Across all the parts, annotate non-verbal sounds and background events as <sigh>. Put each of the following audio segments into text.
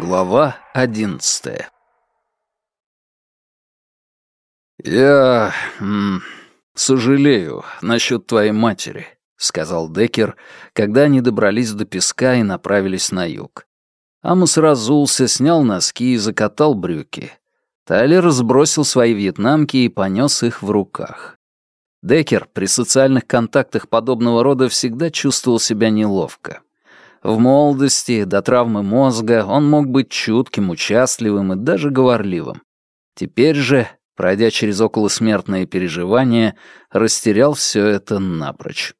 Глава одиннадцатая «Я... М, сожалею насчет твоей матери», — сказал Деккер, когда они добрались до песка и направились на юг. Амос разулся, снял носки и закатал брюки. Тайлер сбросил свои вьетнамки и понес их в руках. Деккер при социальных контактах подобного рода всегда чувствовал себя неловко. В молодости, до травмы мозга, он мог быть чутким, участливым и даже говорливым. Теперь же, пройдя через околосмертные переживания, растерял все это напрочь.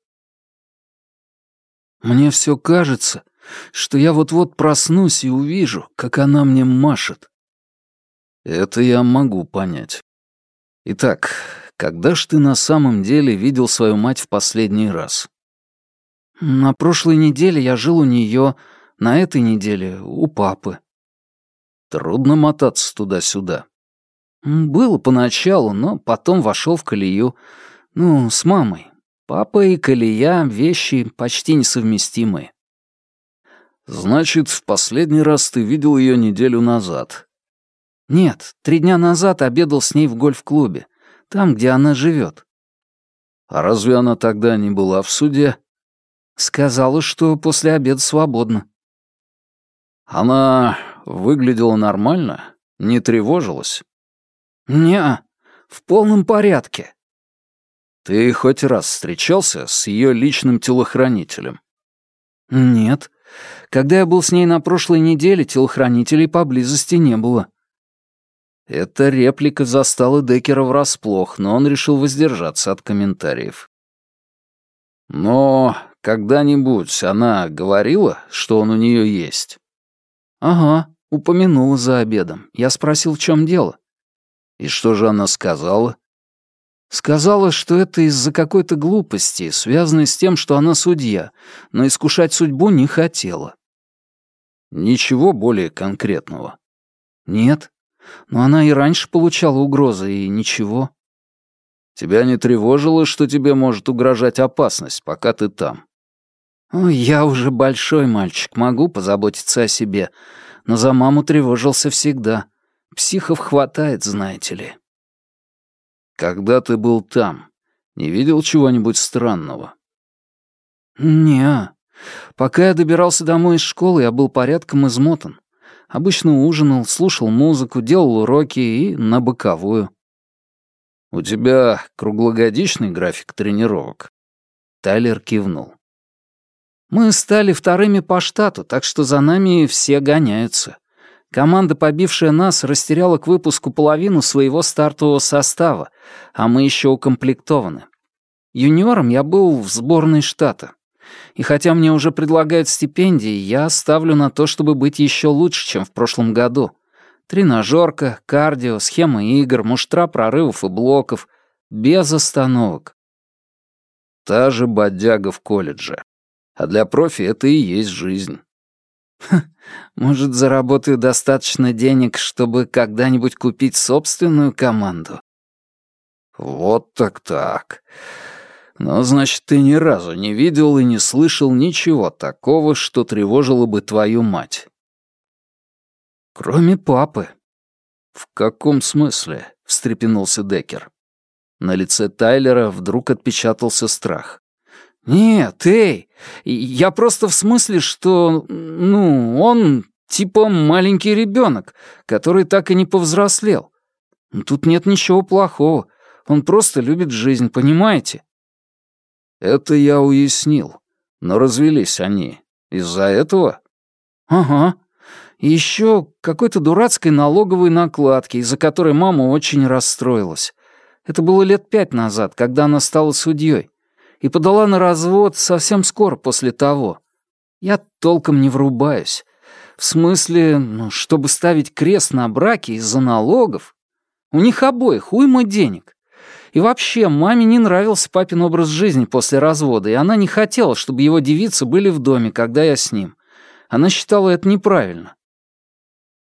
«Мне все кажется, что я вот-вот проснусь и увижу, как она мне машет». Это я могу понять. Итак, когда ж ты на самом деле видел свою мать в последний раз? На прошлой неделе я жил у нее, на этой неделе у папы. Трудно мотаться туда-сюда. Было поначалу, но потом вошел в колею. Ну, с мамой. Папа и колея — вещи почти несовместимые. Значит, в последний раз ты видел ее неделю назад. Нет, три дня назад обедал с ней в гольф-клубе, там, где она живет. А разве она тогда не была в суде? Сказала, что после обеда свободна. Она выглядела нормально? Не тревожилась? не в полном порядке. Ты хоть раз встречался с ее личным телохранителем? Нет. Когда я был с ней на прошлой неделе, телохранителей поблизости не было. Эта реплика застала Деккера врасплох, но он решил воздержаться от комментариев. Но когда-нибудь она говорила, что он у нее есть? Ага, упомянула за обедом. Я спросил, в чем дело. И что же она сказала? Сказала, что это из-за какой-то глупости, связанной с тем, что она судья, но искушать судьбу не хотела. Ничего более конкретного. Нет. Но она и раньше получала угрозы, и ничего. Тебя не тревожило, что тебе может угрожать опасность, пока ты там? Я уже большой мальчик, могу позаботиться о себе, но за маму тревожился всегда. Психов хватает, знаете ли. Когда ты был там, не видел чего-нибудь странного? не Пока я добирался домой из школы, я был порядком измотан. Обычно ужинал, слушал музыку, делал уроки и на боковую. «У тебя круглогодичный график тренировок?» Тайлер кивнул. «Мы стали вторыми по штату, так что за нами все гоняются. Команда, побившая нас, растеряла к выпуску половину своего стартового состава, а мы еще укомплектованы. Юниором я был в сборной штата. И хотя мне уже предлагают стипендии, я ставлю на то, чтобы быть еще лучше, чем в прошлом году. Тренажерка, кардио, схема игр, муштра прорывов и блоков. Без остановок. Та же бодяга в колледже. А для профи это и есть жизнь. может, заработаю достаточно денег, чтобы когда-нибудь купить собственную команду? Вот так-так. Ну, значит, ты ни разу не видел и не слышал ничего такого, что тревожило бы твою мать. Кроме папы. В каком смысле? встрепенулся Деккер. На лице Тайлера вдруг отпечатался страх. «Нет, эй, я просто в смысле, что, ну, он типа маленький ребенок, который так и не повзрослел. Тут нет ничего плохого, он просто любит жизнь, понимаете?» Это я уяснил. Но развелись они. Из-за этого? Ага. И еще какой-то дурацкой налоговой накладки, из-за которой мама очень расстроилась. Это было лет пять назад, когда она стала судьей. И подала на развод совсем скоро после того. Я толком не врубаюсь. В смысле, ну, чтобы ставить крест на браке из-за налогов. У них обоих уйма денег. И вообще, маме не нравился папин образ жизни после развода, и она не хотела, чтобы его девицы были в доме, когда я с ним. Она считала это неправильно.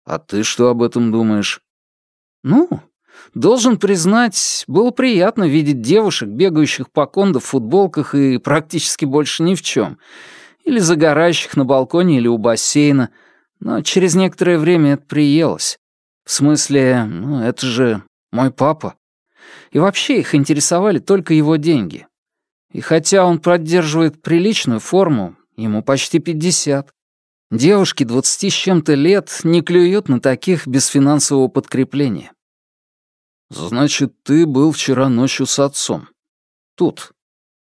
«А ты что об этом думаешь?» «Ну, должен признать, было приятно видеть девушек, бегающих по кондо в футболках и практически больше ни в чем, или загорающих на балконе или у бассейна, Но через некоторое время это приелось. В смысле, ну, это же мой папа. И вообще их интересовали только его деньги. И хотя он поддерживает приличную форму, ему почти 50. Девушки 20 с чем-то лет не клюют на таких без финансового подкрепления. «Значит, ты был вчера ночью с отцом. Тут?»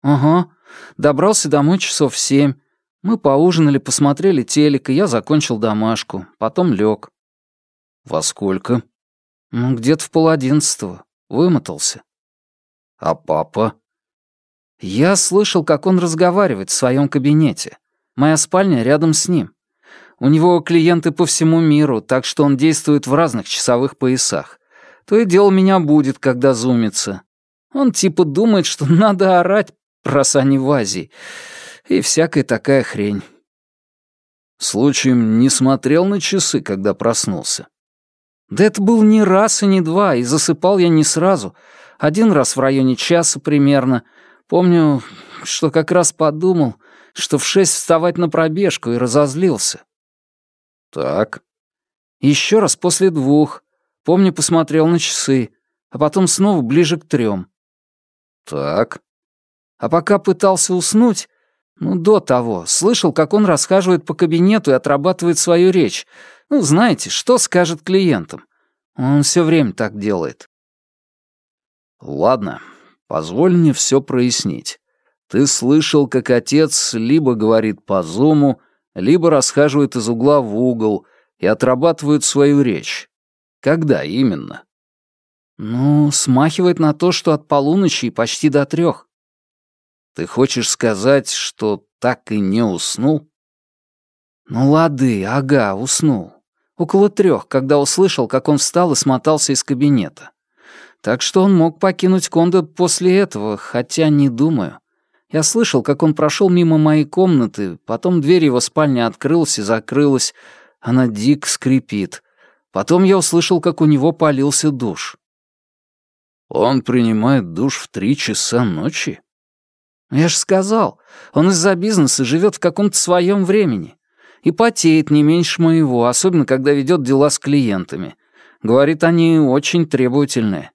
«Ага. Добрался домой часов в семь. Мы поужинали, посмотрели телек, и я закончил домашку. Потом лег. «Во сколько?» «Ну, где-то в полодиннадцатого. Вымотался». «А папа?» «Я слышал, как он разговаривает в своем кабинете. Моя спальня рядом с ним. У него клиенты по всему миру, так что он действует в разных часовых поясах. То и дело меня будет, когда зумится. Он типа думает, что <laughs> надо орать, раз они в Азии и всякая такая хрень. Случаем не смотрел на часы, когда проснулся? Да это был не раз и не два, и засыпал я не сразу. Один раз в районе часа примерно. Помню, что как раз подумал, что в шесть вставать на пробежку, и разозлился. Так. Еще раз после двух. Помню, посмотрел на часы, а потом снова ближе к трем. Так. А пока пытался уснуть, ну, до того. Слышал, как он расхаживает по кабинету и отрабатывает свою речь. Ну, знаете, что скажет клиентам. Он все время так делает. Ладно, позволь мне все прояснить. Ты слышал, как отец либо говорит по зуму, либо расхаживает из угла в угол и отрабатывает свою речь. Когда именно? Ну, смахивает на то, что от полуночи и почти до трех. Ты хочешь сказать, что так и не уснул? Ну лады, ага, уснул. Около трех, когда услышал, как он встал и смотался из кабинета. Так что он мог покинуть Кондо после этого, хотя не думаю. Я слышал, как он прошел мимо моей комнаты, потом дверь его спальни открылась и закрылась, она дик скрипит. Потом я услышал, как у него полился душ. Он принимает душ в три часа ночи? Я же сказал, он из-за бизнеса живет в каком-то своем времени. И потеет не меньше моего, особенно когда ведет дела с клиентами. Говорит, они очень требовательные.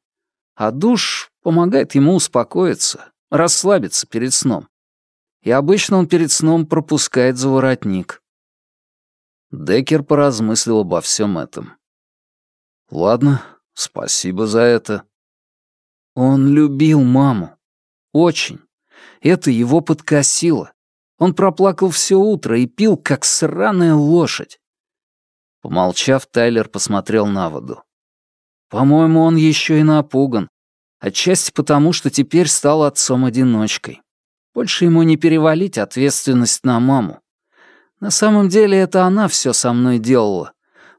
А душ помогает ему успокоиться, расслабиться перед сном. И обычно он перед сном пропускает за воротник. Деккер поразмыслил обо всем этом. «Ладно, спасибо за это». Он любил маму. Очень. Это его подкосило. Он проплакал все утро и пил, как сраная лошадь. Помолчав, Тайлер посмотрел на воду. По-моему, он еще и напуган. Отчасти потому, что теперь стал отцом-одиночкой. Больше ему не перевалить ответственность на маму. На самом деле это она все со мной делала.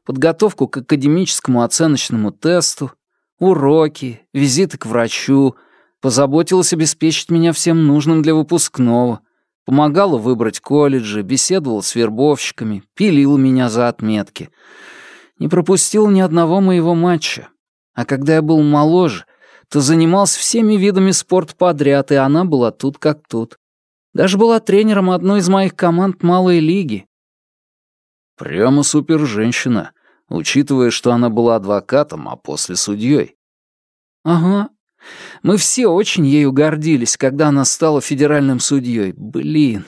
Подготовку к академическому оценочному тесту, уроки, визиты к врачу, Позаботилась обеспечить меня всем нужным для выпускного. Помогала выбрать колледжи, беседовала с вербовщиками, пилила меня за отметки. Не пропустил ни одного моего матча. А когда я был моложе, то занимался всеми видами спорта подряд, и она была тут как тут. Даже была тренером одной из моих команд малой лиги. Прямо супер-женщина, учитывая, что она была адвокатом, а после судьей. Ага, мы все очень ею гордились, когда она стала федеральным судьей. Блин.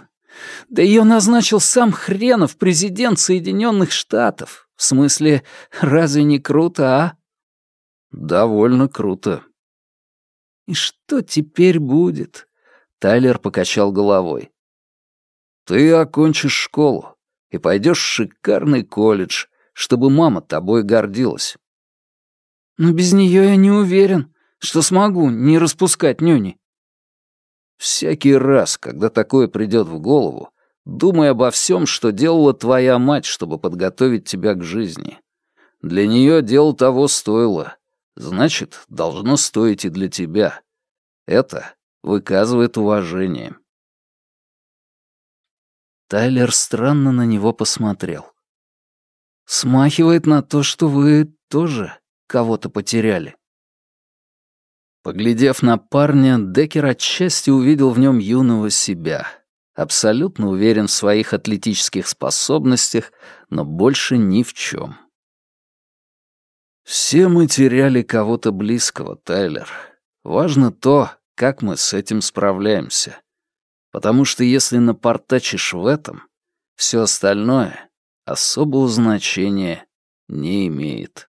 Да ее назначил сам хренов президент Соединенных Штатов. В смысле, разве не круто, а? Довольно круто. И что теперь будет? Тайлер покачал головой. Ты окончишь школу и пойдешь в шикарный колледж, чтобы мама тобой гордилась. Но без нее я не уверен что смогу не распускать нюни. Всякий раз, когда такое придет в голову, думай обо всем, что делала твоя мать, чтобы подготовить тебя к жизни. Для нее дело того стоило. Значит, должно стоить и для тебя. Это выказывает уважение. Тайлер странно на него посмотрел. «Смахивает на то, что вы тоже кого-то потеряли». Поглядев на парня, Деккер отчасти увидел в нем юного себя. абсолютно уверен в своих атлетических способностях, но больше ни в чем. Все мы теряли кого-то близкого, Тайлер. Важно то, как мы с этим справляемся. Потому что если напортачишь в этом, все остальное особого значения не имеет.